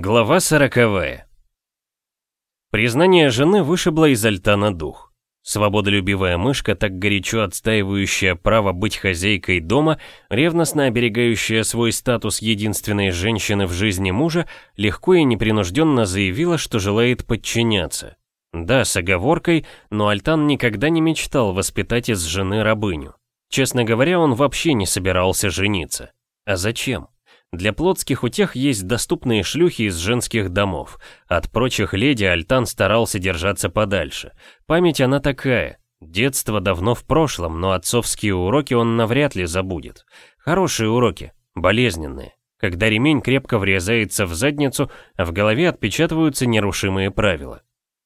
Глава сороковая. Признание жены вышибло из Альтана дух. Свободолюбивая мышка, так горячо отстаивающая право быть хозяйкой дома, ревностно оберегающая свой статус единственной женщины в жизни мужа, легко и непринужденно заявила, что желает подчиняться. Да, с оговоркой, но Альтан никогда не мечтал воспитать из жены рабыню. Честно говоря, он вообще не собирался жениться. А зачем? Для плотских утех есть доступные шлюхи из женских домов. От прочих леди Альтан старался держаться подальше. Память она такая. Детство давно в прошлом, но отцовские уроки он навряд ли забудет. Хорошие уроки, болезненные. Когда ремень крепко врезается в задницу, а в голове отпечатываются нерушимые правила.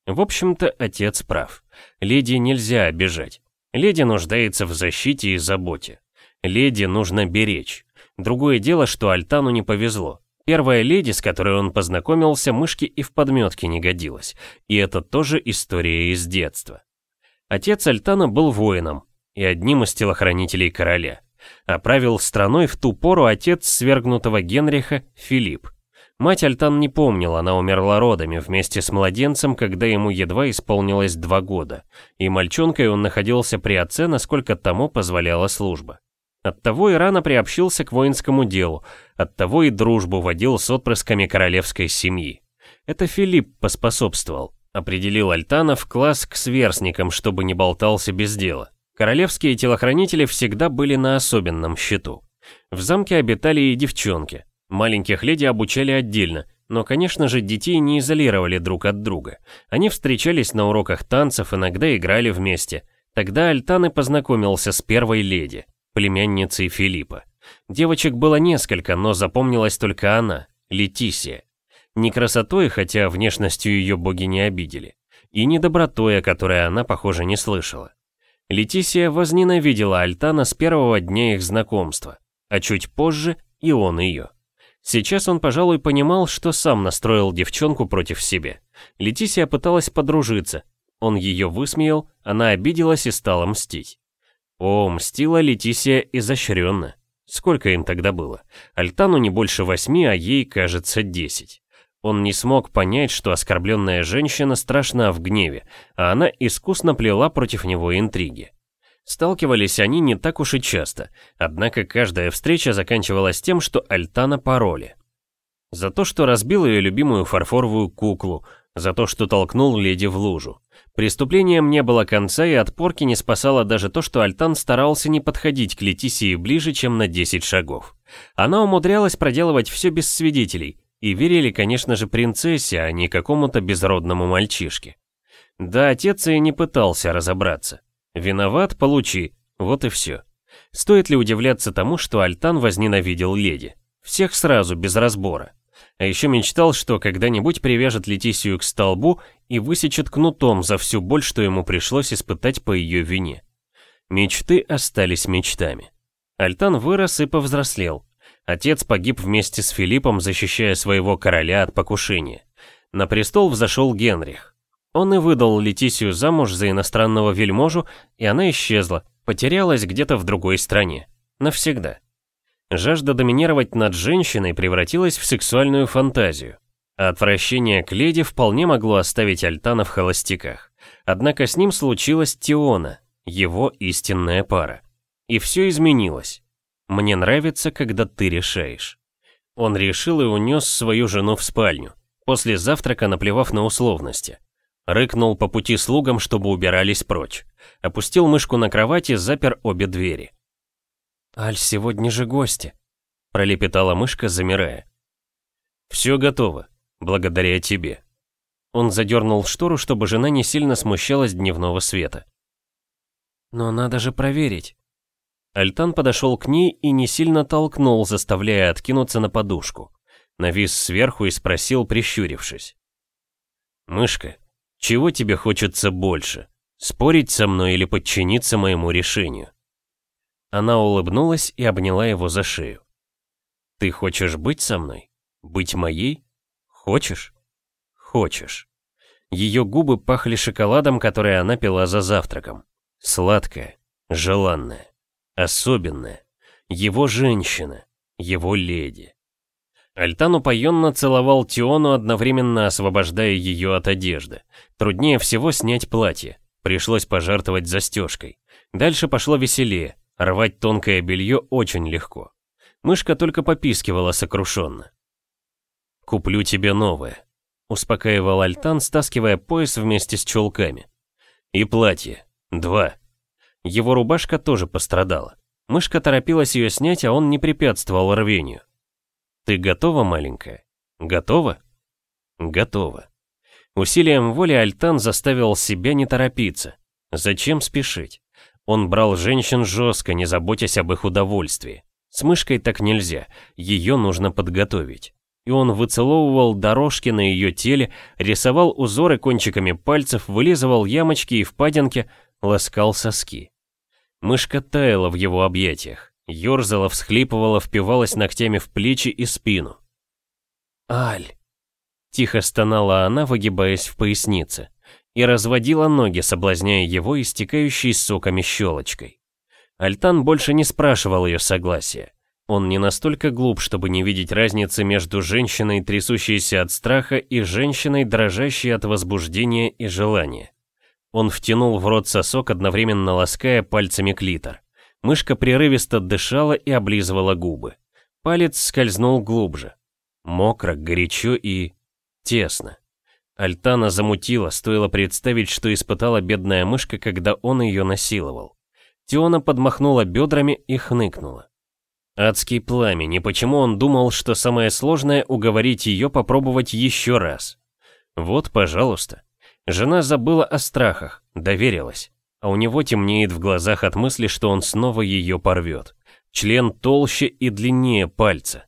В общем-то, отец прав. Леди нельзя обижать. Леди нуждается в защите и заботе. Леди нужно беречь. Другое дело, что Альтану не повезло. Первая леди, с которой он познакомился, мышки и в подметке не годилась. И это тоже история из детства. Отец Альтана был воином и одним из телохранителей короля. А правил страной в ту пору отец свергнутого Генриха Филипп. Мать Альтан не помнил, она умерла родами вместе с младенцем, когда ему едва исполнилось два года. И мальчонкой он находился при отце, насколько тому позволяла служба. Оттого и рано приобщился к воинскому делу, оттого и дружбу водил с отпрысками королевской семьи. Это Филипп поспособствовал, определил Альтана в класс к сверстникам, чтобы не болтался без дела. Королевские телохранители всегда были на особенном счету. В замке обитали и девчонки. Маленьких леди обучали отдельно, но, конечно же, детей не изолировали друг от друга. Они встречались на уроках танцев, иногда играли вместе. Тогда Альтан и познакомился с первой леди племянницей Филиппа. Девочек было несколько, но запомнилась только она, Летисия. Не красотой, хотя внешностью ее боги не обидели, и не добротой, о которой она, похоже, не слышала. Летисия возненавидела Альтана с первого дня их знакомства, а чуть позже и он ее. Сейчас он, пожалуй, понимал, что сам настроил девчонку против себя. Летисия пыталась подружиться, он ее высмеял, она обиделась и стала мстить. О, мстила Летисия изощренно. Сколько им тогда было? Альтану не больше восьми, а ей, кажется, десять. Он не смог понять, что оскорбленная женщина страшна в гневе, а она искусно плела против него интриги. Сталкивались они не так уж и часто, однако каждая встреча заканчивалась тем, что Альтана пароли. За то, что разбил ее любимую фарфоровую куклу, за то, что толкнул леди в лужу. Преступлением не было конца, и от порки не спасало даже то, что Альтан старался не подходить к Летисии ближе, чем на 10 шагов. Она умудрялась проделывать все без свидетелей, и верили, конечно же, принцессе, а не какому-то безродному мальчишке. Да, отец и не пытался разобраться. Виноват, получи, вот и все. Стоит ли удивляться тому, что Альтан возненавидел леди? Всех сразу, без разбора. А еще мечтал, что когда-нибудь привяжет Летисию к столбу и высечет кнутом за всю боль, что ему пришлось испытать по ее вине. Мечты остались мечтами. Альтан вырос и повзрослел. Отец погиб вместе с Филиппом, защищая своего короля от покушения. На престол взошел Генрих. Он и выдал Летисию замуж за иностранного вельможу, и она исчезла, потерялась где-то в другой стране. Навсегда. Жажда доминировать над женщиной превратилась в сексуальную фантазию. А отвращение к леди вполне могло оставить Альтана в холостяках. Однако с ним случилась Тиона, его истинная пара. И все изменилось. Мне нравится, когда ты решаешь. Он решил и унес свою жену в спальню, после завтрака наплевав на условности. Рыкнул по пути слугам, чтобы убирались прочь. Опустил мышку на кровать и запер обе двери. «Аль, сегодня же гости», — пролепетала мышка, замирая. «Все готово, благодаря тебе». Он задернул штору, чтобы жена не сильно смущалась дневного света. «Но надо же проверить». Альтан подошел к ней и не сильно толкнул, заставляя откинуться на подушку. Навис сверху и спросил, прищурившись. «Мышка, чего тебе хочется больше? Спорить со мной или подчиниться моему решению?» Она улыбнулась и обняла его за шею. «Ты хочешь быть со мной? Быть моей? Хочешь? Хочешь». Ее губы пахли шоколадом, который она пила за завтраком. Сладкая, желанная, особенная. Его женщина, его леди. Альтан упоенно целовал Тиону, одновременно освобождая ее от одежды. Труднее всего снять платье. Пришлось пожертвовать застежкой. Дальше пошло веселее. Рвать тонкое белье очень легко. Мышка только попискивала сокрушенно. «Куплю тебе новое», — успокаивал Альтан, стаскивая пояс вместе с чулками. «И платье. Два». Его рубашка тоже пострадала. Мышка торопилась ее снять, а он не препятствовал рвению. «Ты готова, маленькая? Готова?» «Готова». Усилием воли Альтан заставил себя не торопиться. Зачем спешить? Он брал женщин жестко, не заботясь об их удовольствии. С мышкой так нельзя, ее нужно подготовить. И он выцеловывал дорожки на ее теле, рисовал узоры кончиками пальцев, вылизывал ямочки и впадинки, ласкал соски. Мышка таяла в его объятиях, ерзала, всхлипывала, впивалась ногтями в плечи и спину. «Аль!» Тихо стонала она, выгибаясь в пояснице, и разводила ноги, соблазняя его истекающей соками щелочкой. Альтан больше не спрашивал ее согласия. Он не настолько глуп, чтобы не видеть разницы между женщиной, трясущейся от страха, и женщиной, дрожащей от возбуждения и желания. Он втянул в рот сосок, одновременно лаская пальцами клитор. Мышка прерывисто дышала и облизывала губы. Палец скользнул глубже. Мокро, горячо и... тесно. Альтана замутила, стоило представить, что испытала бедная мышка, когда он ее насиловал. Тиона подмахнула бедрами и хныкнула. Адский пламень, и почему он думал, что самое сложное уговорить ее попробовать еще раз? Вот, пожалуйста. Жена забыла о страхах, доверилась. А у него темнеет в глазах от мысли, что он снова ее порвет. Член толще и длиннее пальца.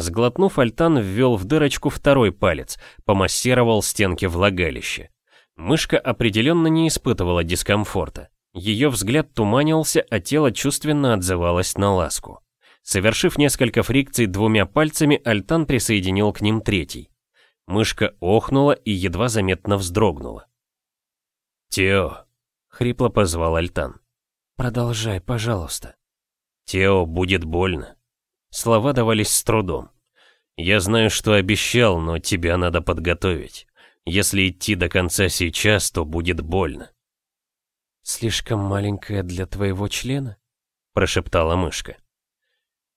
Сглотнув, Альтан ввел в дырочку второй палец, помассировал стенки влагалища. Мышка определенно не испытывала дискомфорта. Ее взгляд туманился, а тело чувственно отзывалось на ласку. Совершив несколько фрикций двумя пальцами, Альтан присоединил к ним третий. Мышка охнула и едва заметно вздрогнула. «Тео!» — хрипло позвал Альтан. «Продолжай, пожалуйста». «Тео, будет больно». Слова давались с трудом. «Я знаю, что обещал, но тебя надо подготовить. Если идти до конца сейчас, то будет больно». «Слишком маленькая для твоего члена?» — прошептала мышка.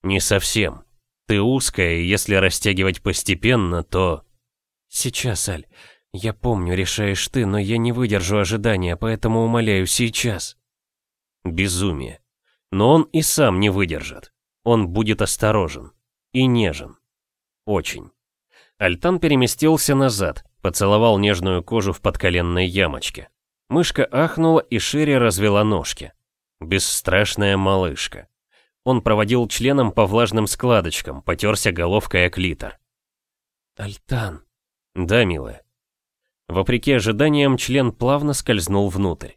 «Не совсем. Ты узкая, и если растягивать постепенно, то...» «Сейчас, Аль. Я помню, решаешь ты, но я не выдержу ожидания, поэтому умоляю, сейчас». Безумие. Но он и сам не выдержит. Он будет осторожен. И нежен. Очень. Альтан переместился назад, поцеловал нежную кожу в подколенной ямочке. Мышка ахнула и шире развела ножки. Бесстрашная малышка. Он проводил членом по влажным складочкам, потерся головкой о клитор. «Альтан», «Да, милая». Вопреки ожиданиям, член плавно скользнул внутрь.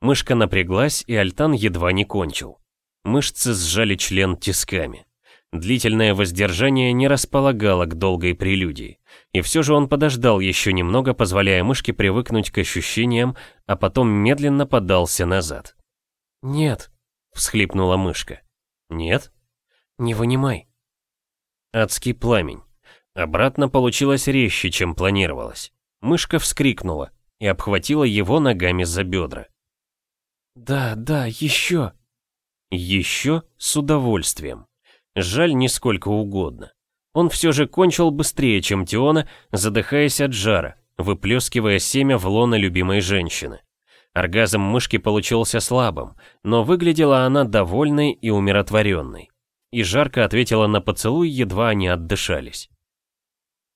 Мышка напряглась, и Альтан едва не кончил. Мышцы сжали член тисками. Длительное воздержание не располагало к долгой прелюдии. И все же он подождал еще немного, позволяя мышке привыкнуть к ощущениям, а потом медленно подался назад. «Нет», — всхлипнула мышка. «Нет?» «Не вынимай». Адский пламень. Обратно получилось резче, чем планировалось. Мышка вскрикнула и обхватила его ногами за бедра. «Да, да, еще!» «Еще с удовольствием. Жаль, не сколько угодно. Он все же кончил быстрее, чем Теона, задыхаясь от жара, выплескивая семя в лоно любимой женщины. Оргазм мышки получился слабым, но выглядела она довольной и умиротворенной. И жарко ответила на поцелуй, едва они отдышались.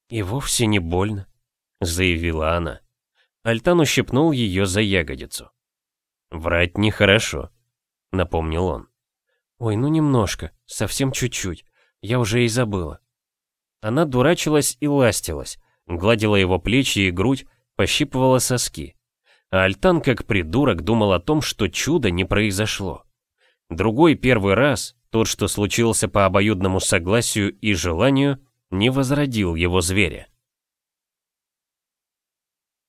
«И вовсе не больно», — заявила она. Альтан ущипнул ее за ягодицу. «Врать нехорошо», — напомнил он. «Ой, ну немножко, совсем чуть-чуть. Я уже и забыла». Она дурачилась и ластилась, гладила его плечи и грудь, пощипывала соски. А Альтан, как придурок, думал о том, что чудо не произошло. Другой первый раз, тот, что случился по обоюдному согласию и желанию, не возродил его зверя.